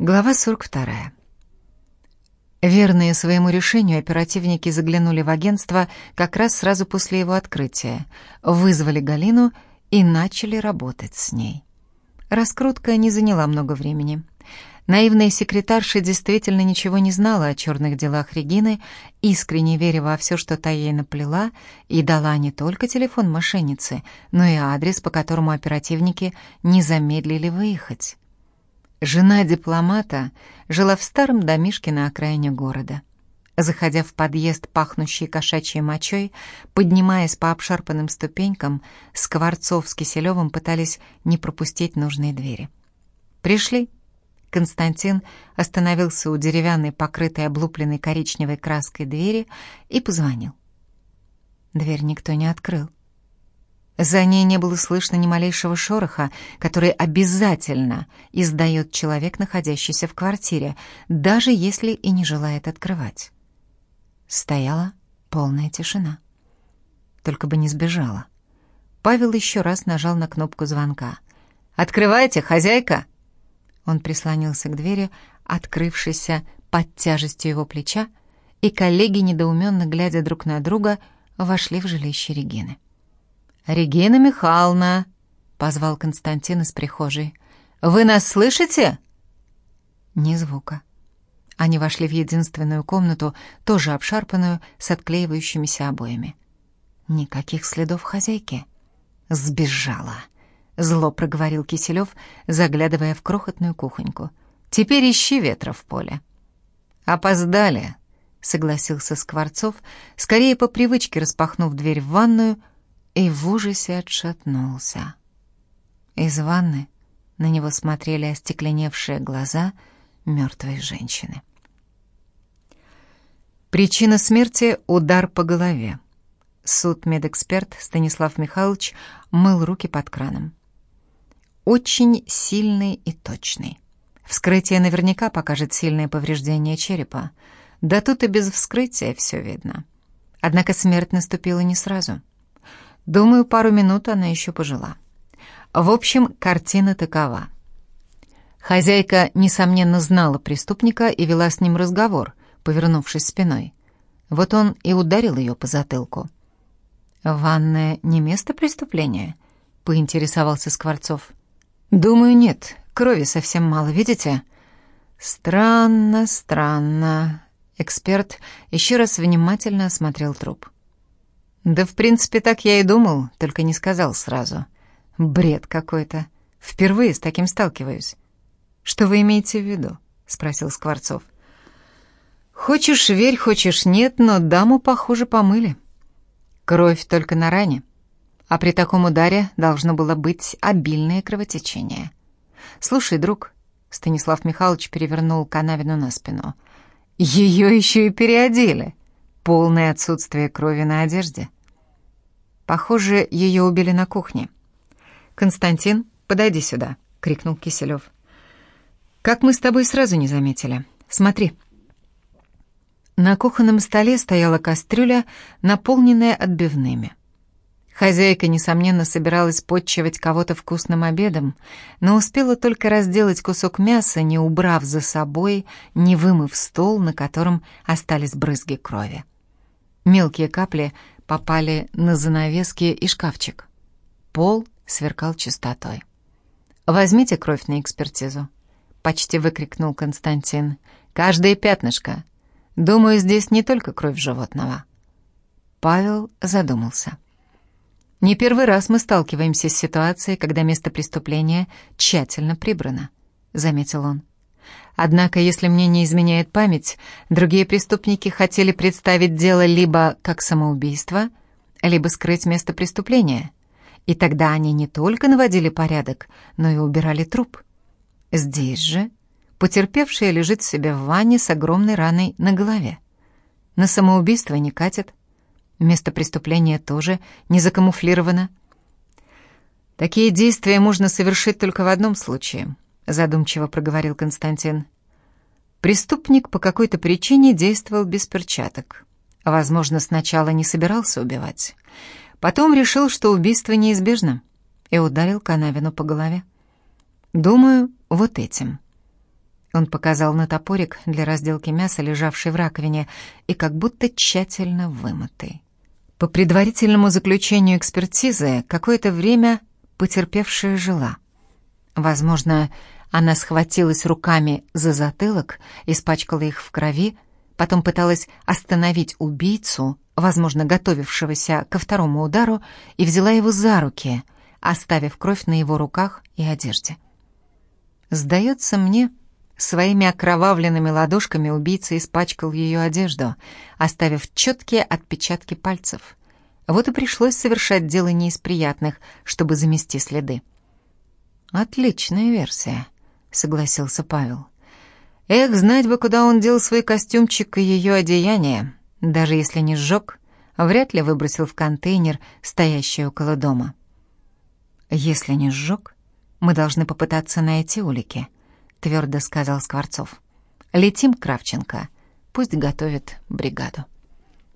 Глава 42. Верные своему решению, оперативники заглянули в агентство как раз сразу после его открытия, вызвали Галину и начали работать с ней. Раскрутка не заняла много времени. Наивная секретарша действительно ничего не знала о черных делах Регины, искренне веря во все, что та ей наплела, и дала не только телефон мошенницы, но и адрес, по которому оперативники не замедлили выехать. Жена дипломата жила в старом домишке на окраине города. Заходя в подъезд, пахнущий кошачьей мочой, поднимаясь по обшарпанным ступенькам, Скворцов с Киселевым пытались не пропустить нужные двери. «Пришли». Константин остановился у деревянной, покрытой облупленной коричневой краской двери и позвонил. Дверь никто не открыл. За ней не было слышно ни малейшего шороха, который обязательно издает человек, находящийся в квартире, даже если и не желает открывать. Стояла полная тишина. Только бы не сбежала. Павел еще раз нажал на кнопку звонка. «Открывайте, хозяйка!» Он прислонился к двери, открывшейся под тяжестью его плеча, и коллеги, недоуменно глядя друг на друга, вошли в жилище Регины. «Регина Михайловна!» — позвал Константин из прихожей. «Вы нас слышите?» Ни звука. Они вошли в единственную комнату, тоже обшарпанную, с отклеивающимися обоями. Никаких следов хозяйки. «Сбежала!» — зло проговорил Киселев, заглядывая в крохотную кухоньку. «Теперь ищи ветра в поле». «Опоздали», — согласился Скворцов, скорее по привычке распахнув дверь в ванную — и в ужасе отшатнулся. Из ванны на него смотрели остекленевшие глаза мертвой женщины. Причина смерти — удар по голове. Суд-медэксперт Станислав Михайлович мыл руки под краном. Очень сильный и точный. Вскрытие наверняка покажет сильное повреждение черепа. Да тут и без вскрытия все видно. Однако смерть наступила не сразу — Думаю, пару минут она еще пожила. В общем, картина такова. Хозяйка, несомненно, знала преступника и вела с ним разговор, повернувшись спиной. Вот он и ударил ее по затылку. «Ванная не место преступления?» — поинтересовался Скворцов. «Думаю, нет. Крови совсем мало, видите?» «Странно, странно». Эксперт еще раз внимательно осмотрел труп. Да, в принципе, так я и думал, только не сказал сразу. Бред какой-то. Впервые с таким сталкиваюсь. Что вы имеете в виду? спросил Скворцов. Хочешь верь, хочешь нет, но даму, похоже, помыли. Кровь только на ране. А при таком ударе должно было быть обильное кровотечение. Слушай, друг, Станислав Михайлович перевернул Канавину на спину. Ее еще и переодели. Полное отсутствие крови на одежде. Похоже, ее убили на кухне. «Константин, подойди сюда», — крикнул Киселев. «Как мы с тобой сразу не заметили. Смотри». На кухонном столе стояла кастрюля, наполненная отбивными. Хозяйка, несомненно, собиралась подчивать кого-то вкусным обедом, но успела только разделать кусок мяса, не убрав за собой, не вымыв стол, на котором остались брызги крови. Мелкие капли попали на занавески и шкафчик. Пол сверкал чистотой. «Возьмите кровь на экспертизу», — почти выкрикнул Константин. «Каждое пятнышко. Думаю, здесь не только кровь животного». Павел задумался. «Не первый раз мы сталкиваемся с ситуацией, когда место преступления тщательно прибрано», — заметил он. Однако, если мне не изменяет память, другие преступники хотели представить дело либо как самоубийство, либо скрыть место преступления. И тогда они не только наводили порядок, но и убирали труп. Здесь же потерпевшая лежит себе в ванне с огромной раной на голове. На самоубийство не катят. Место преступления тоже не закамуфлировано. Такие действия можно совершить только в одном случае — задумчиво проговорил Константин. Преступник по какой-то причине действовал без перчаток. Возможно, сначала не собирался убивать. Потом решил, что убийство неизбежно, и ударил Канавину по голове. Думаю, вот этим. Он показал на топорик для разделки мяса, лежавший в раковине, и как будто тщательно вымытый. По предварительному заключению экспертизы, какое-то время потерпевшая жила. Возможно, она схватилась руками за затылок, испачкала их в крови, потом пыталась остановить убийцу, возможно, готовившегося ко второму удару, и взяла его за руки, оставив кровь на его руках и одежде. Сдается мне, своими окровавленными ладошками убийца испачкал ее одежду, оставив четкие отпечатки пальцев. Вот и пришлось совершать дело не из приятных, чтобы замести следы. «Отличная версия», — согласился Павел. «Эх, знать бы, куда он дел свой костюмчик и ее одеяние. Даже если не сжег, вряд ли выбросил в контейнер, стоящий около дома». «Если не сжег, мы должны попытаться найти улики», — твердо сказал Скворцов. «Летим Кравченко. Пусть готовит бригаду».